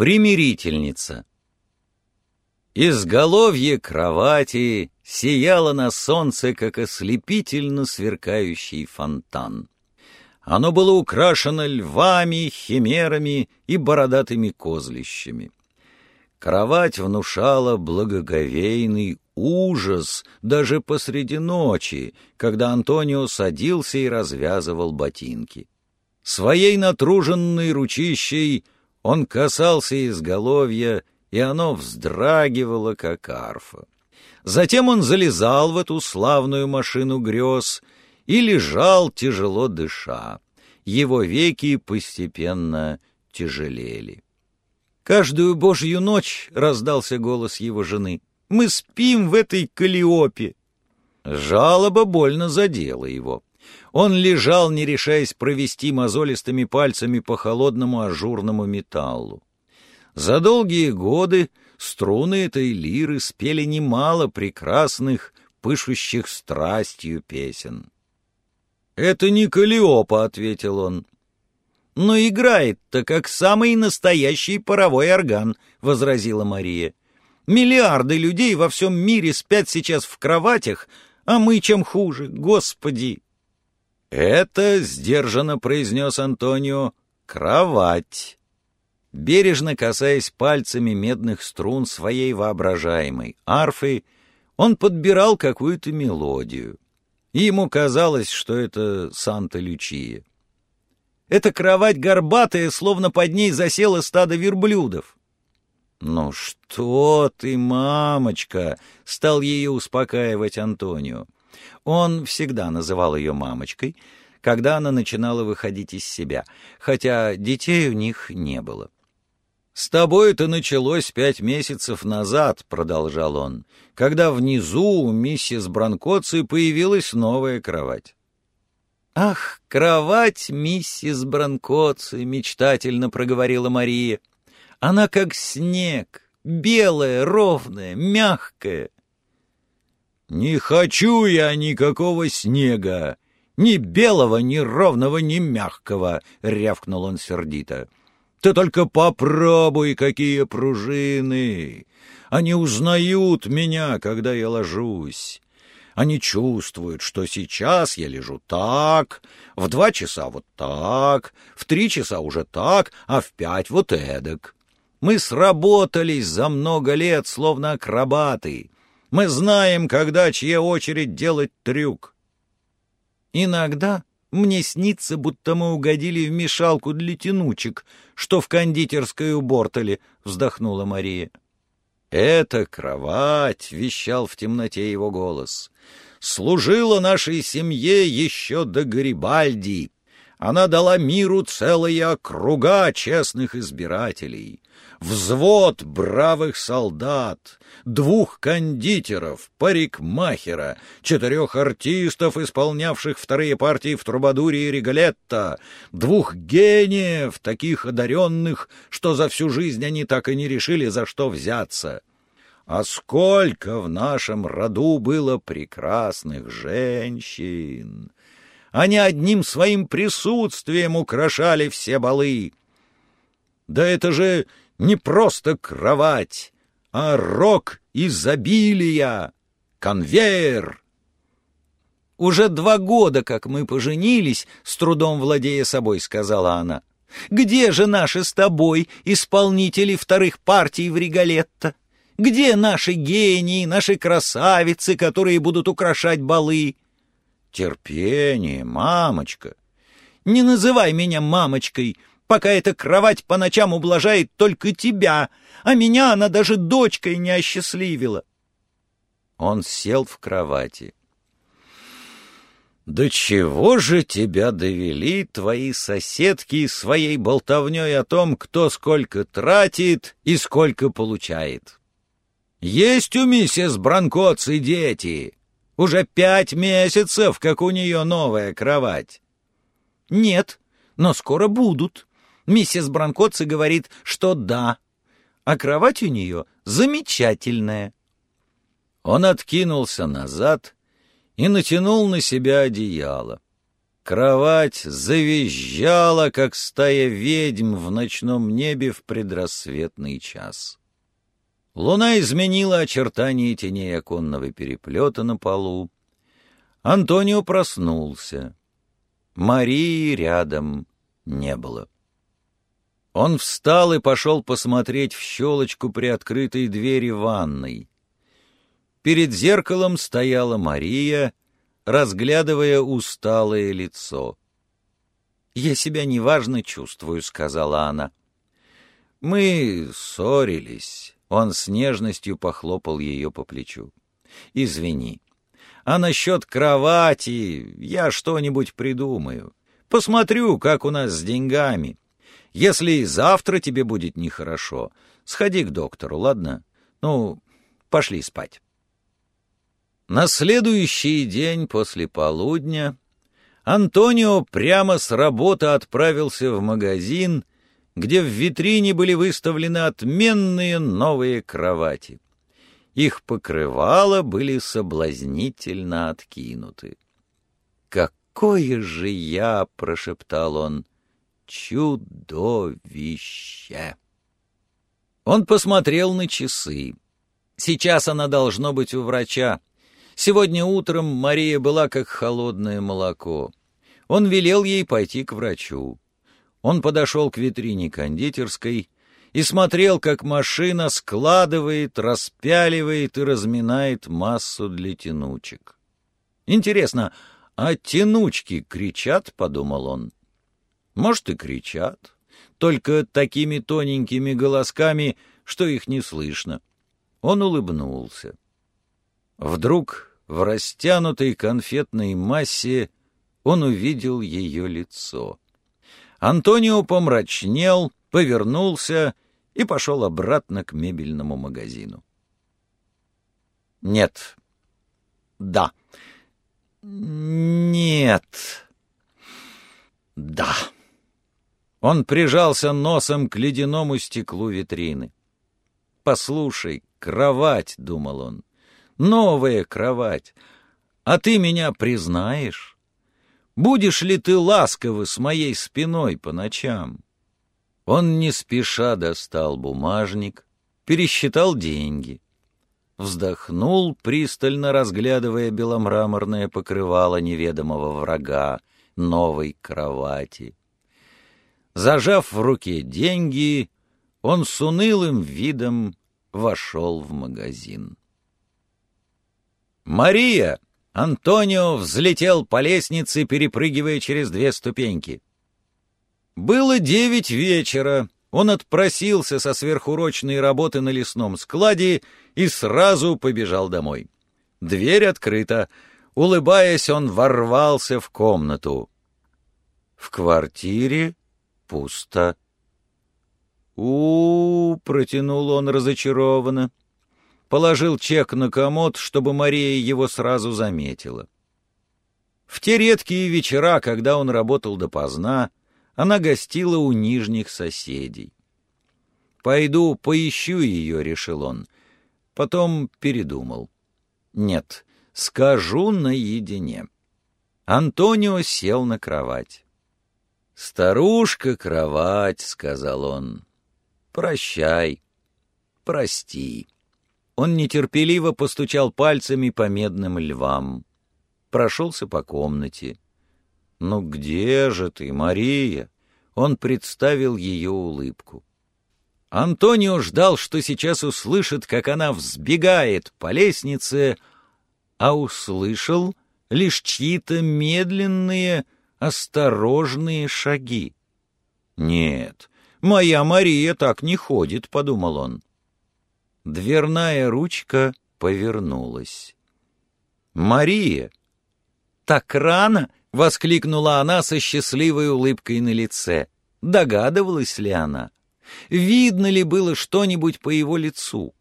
Примирительница. Изголовье кровати сияло на солнце, как ослепительно сверкающий фонтан. Оно было украшено львами, химерами и бородатыми козлищами. Кровать внушала благоговейный ужас даже посреди ночи, когда Антонио садился и развязывал ботинки. Своей натруженной ручищей он касался изголовья, и оно вздрагивало, как арфа. Затем он залезал в эту славную машину грез и лежал, тяжело дыша. Его веки постепенно тяжелели. Каждую божью ночь раздался голос его жены. «Мы спим в этой калиопе!» Жалоба больно задела его. Он лежал, не решаясь провести мозолистыми пальцами по холодному ажурному металлу. За долгие годы струны этой лиры спели немало прекрасных, пышущих страстью песен. «Это не Калиопа», — ответил он. «Но играет-то как самый настоящий паровой орган», — возразила Мария. «Миллиарды людей во всем мире спят сейчас в кроватях, а мы чем хуже, Господи!» «Это, — сдержанно произнес Антонио, — кровать». Бережно касаясь пальцами медных струн своей воображаемой арфы, он подбирал какую-то мелодию. И ему казалось, что это Санта-Лючия. Эта кровать горбатая, словно под ней засело стадо верблюдов. «Ну что ты, мамочка!» — стал ее успокаивать Антонио. Он всегда называл ее мамочкой, когда она начинала выходить из себя, хотя детей у них не было. «С тобой это началось пять месяцев назад», — продолжал он, «когда внизу у миссис Бранкоци появилась новая кровать». «Ах, кровать миссис Бранкоци!» — мечтательно проговорила Мария. «Она как снег, белая, ровная, мягкая. «Не хочу я никакого снега! Ни белого, ни ровного, ни мягкого!» — рявкнул он сердито. «Ты только попробуй, какие пружины! Они узнают меня, когда я ложусь!» Они чувствуют, что сейчас я лежу так, в два часа вот так, в три часа уже так, а в пять вот эдак. Мы сработались за много лет, словно акробаты. Мы знаем, когда чья очередь делать трюк. Иногда мне снится, будто мы угодили в мешалку для тянучек, что в кондитерской у Бортоли, — вздохнула Мария. «Это кровать», — вещал в темноте его голос, — «служила нашей семье еще до Гарибальди. Она дала миру целые округа честных избирателей взвод бравых солдат, двух кондитеров, парикмахера, четырех артистов, исполнявших вторые партии в Трубадуре и Риголетто, двух гениев, таких одаренных, что за всю жизнь они так и не решили, за что взяться. А сколько в нашем роду было прекрасных женщин! Они одним своим присутствием украшали все балы. Да это же не просто кровать, а рок изобилия, конвейер. «Уже два года, как мы поженились, с трудом владея собой», — сказала она. «Где же наши с тобой исполнители вторых партий в Риголетто? Где наши гении, наши красавицы, которые будут украшать балы?» «Терпение, мамочка!» «Не называй меня мамочкой!» Пока эта кровать по ночам ублажает только тебя, а меня она даже дочкой не осчастливила. Он сел в кровати. «Да чего же тебя довели твои соседки своей болтовней о том, кто сколько тратит и сколько получает? Есть у миссис Бранкоци дети. Уже пять месяцев, как у нее новая кровать». «Нет, но скоро будут», Миссис Бранкоци говорит, что да, а кровать у нее замечательная. Он откинулся назад и натянул на себя одеяло. кровать завизжала, как стая ведьм в ночном небе в предрассветный час. Луна изменила очертания теней оконного переплета на полу. Антонио проснулся. Марии рядом не было. Он встал и пошел посмотреть в щелочку при открытой двери ванной. Перед зеркалом стояла Мария, разглядывая усталое лицо. «Я себя неважно чувствую», — сказала она. «Мы ссорились». Он с нежностью похлопал ее по плечу. «Извини. А насчет кровати я что-нибудь придумаю. Посмотрю, как у нас с деньгами. Если завтра тебе будет нехорошо, сходи к доктору, ладно? Ну, пошли спать». На следующий день после полудня Антонио прямо с работы отправился в магазин, где в витрине были выставлены отменные новые кровати. Их покрывала были соблазнительно откинуты. «Какое же я!» — прошептал он. «Чудовище!» Он посмотрел на часы. Сейчас она должно быть у врача. Сегодня утром Мария была как холодное молоко. Он велел ей пойти к врачу. Он подошел к витрине кондитерской и смотрел, как машина складывает, распяливает и разминает массу для тянучек. «Интересно, а тянучки кричат?» — подумал он. «Может, и кричат, только такими тоненькими голосками, что их не слышно». Он улыбнулся. Вдруг в растянутой конфетной массе он увидел ее лицо. Антонио помрачнел, повернулся и пошел обратно к мебельному магазину. Нет. Да. Нет. Да. Он прижался носом к ледяному стеклу витрины. «Послушай, кровать», — думал он, новая кровать. А ты меня признаешь? Будешь ли ты ласковы с моей спиной по ночам?» Он не спеша достал бумажник, пересчитал деньги. Вздохнул, пристально разглядывая беломраморное покрывало неведомого врага, новой кровати. Зажав в руке деньги, он с унылым видом вошел в магазин. «Мария!» Антонио взлетел по лестнице, перепрыгивая через две ступеньки. Было девять вечера. Он отпросился со сверхурочной работы на лесном складе и сразу побежал домой. Дверь открыта. Улыбаясь, он ворвался в комнату. В квартире пусто. у, -у, -у протянул он разочарованно положил чек на комод, чтобы Мария его сразу заметила. В те редкие вечера, когда он работал допоздна, она гостила у нижних соседей. «Пойду поищу ее», — решил он. Потом передумал. «Нет, скажу наедине». Антонио сел на кровать. «Старушка, кровать», — сказал он. «Прощай, прости». Он нетерпеливо постучал пальцами по медным львам. Прошелся по комнате. «Ну где же ты, Мария?» Он представил ее улыбку. Антонио ждал, что сейчас услышит, как она взбегает по лестнице, а услышал лишь чьи-то медленные, осторожные шаги. «Нет, моя Мария так не ходит», — подумал он. Дверная ручка повернулась. «Мария!» «Так рано!» — воскликнула она со счастливой улыбкой на лице. Догадывалась ли она? Видно ли было что-нибудь по его лицу?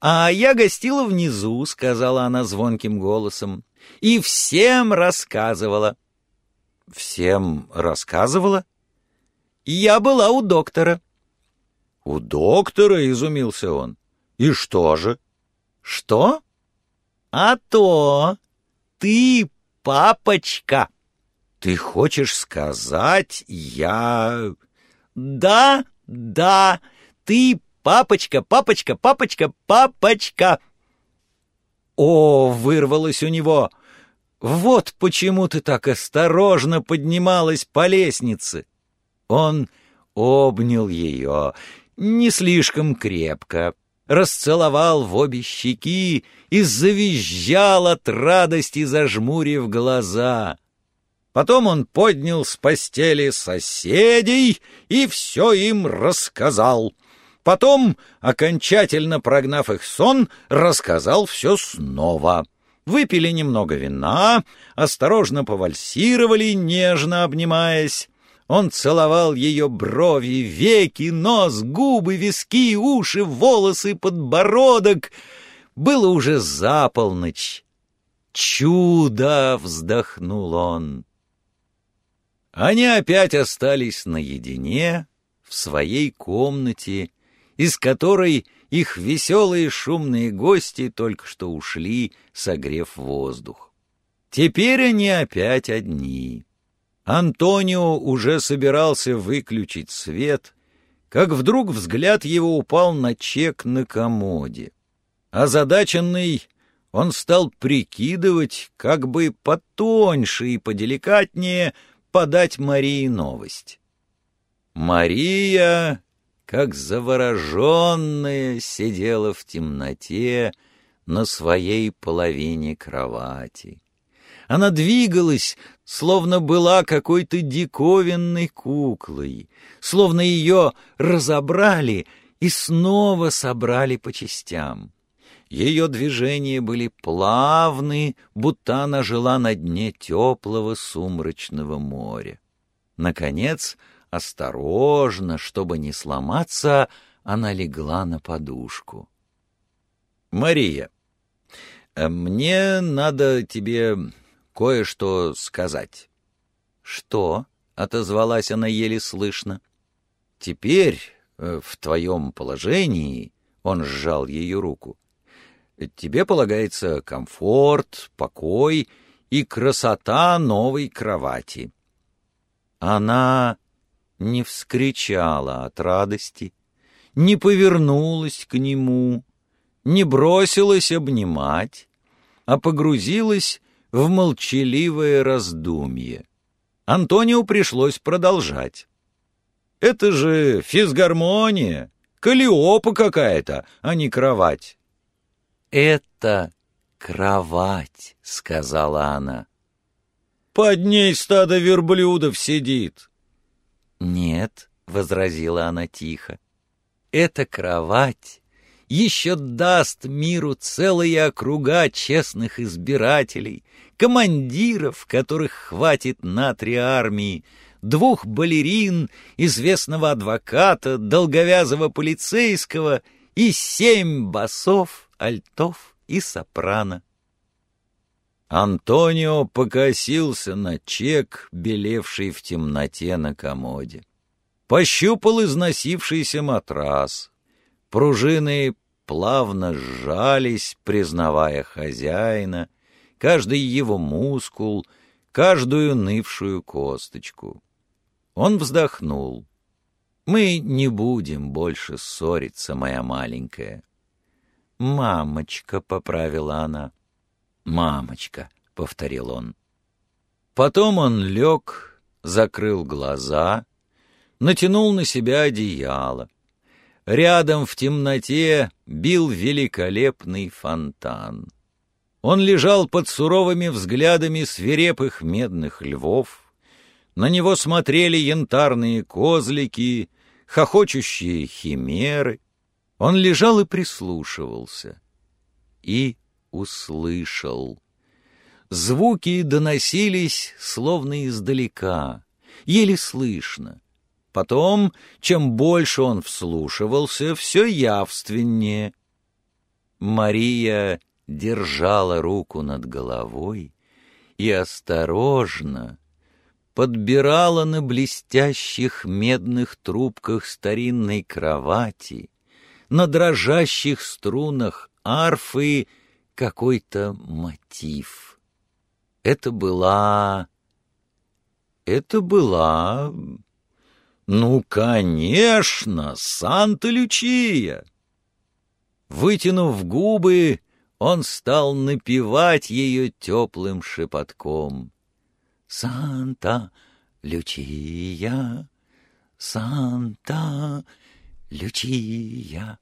«А я гостила внизу», — сказала она звонким голосом, — «и всем рассказывала». «Всем рассказывала?» «Я была у доктора». «У доктора?» — изумился он. И что же? Что? А то ты папочка. Ты хочешь сказать, я... Да, да, ты папочка, папочка, папочка, папочка. О, вырвалось у него. Вот почему ты так осторожно поднималась по лестнице. Он обнял ее, не слишком крепко, расцеловал в обе щеки и завизжал от радости, зажмурив глаза. Потом он поднял с постели соседей и все им рассказал. Потом, окончательно прогнав их сон, рассказал все снова. Выпили немного вина, осторожно повальсировали, нежно обнимаясь. Он целовал ее брови, веки, нос, губы, виски, уши, волосы, подбородок. Было уже за полночь. «Чудо!» — вздохнул он. Они опять остались наедине в своей комнате, из которой их веселые шумные гости только что ушли, согрев воздух. Теперь они опять одни. Антонио уже собирался выключить свет, как вдруг взгляд его упал на чек на комоде. Озадаченный, он стал прикидывать, как бы потоньше и поделикатнее подать Марии новость. Мария, как завороженная, сидела в темноте на своей половине кровати. Она двигалась, словно была какой-то диковинной куклой, словно ее разобрали и снова собрали по частям. Ее движения были плавны, будто она жила на дне теплого сумрачного моря. Наконец, осторожно, чтобы не сломаться, она легла на подушку. «Мария, мне надо тебе кое-что сказать». «Что?» — отозвалась она еле слышно. «Теперь, э, в твоем положении...» — он сжал ее руку. «Тебе полагается комфорт, покой и красота новой кровати». Она не вскричала от радости, не повернулась к нему, не бросилась обнимать, а погрузилась в молчаливое раздумье. Антонио пришлось продолжать. «Это же физгармония, калиопа какая-то, а не кровать». «Это кровать», — сказала она. «Под ней стадо верблюдов сидит». «Нет», — возразила она тихо, — «эта кровать еще даст миру целые округа честных избирателей, командиров, которых хватит на три армии, двух балерин, известного адвоката, долговязого полицейского и семь басов, альтов и сопрано. Антонио покосился на чек, белевший в темноте на комоде. Пощупал износившийся матрас, Пружины плавно сжались, признавая хозяина, каждый его мускул, каждую нывшую косточку. Он вздохнул. «Мы не будем больше ссориться, моя маленькая». «Мамочка», — поправила она. «Мамочка», — повторил он. Потом он лег, закрыл глаза, натянул на себя одеяло. Рядом в темноте бил великолепный фонтан. Он лежал под суровыми взглядами свирепых медных львов. На него смотрели янтарные козлики, хохочущие химеры. Он лежал и прислушивался. И услышал. Звуки доносились, словно издалека, еле слышно. Потом, чем больше он вслушивался, все явственнее. Мария держала руку над головой и осторожно подбирала на блестящих медных трубках старинной кровати, на дрожащих струнах арфы какой-то мотив. Это была это была... Ну, конечно, Санта-Лючия! Вытянув губы, он стал напевать ее теплым шепотком. «Санта-Лючия, Санта-Лючия».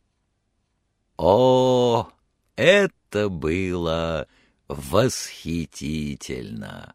О, это было восхитительно!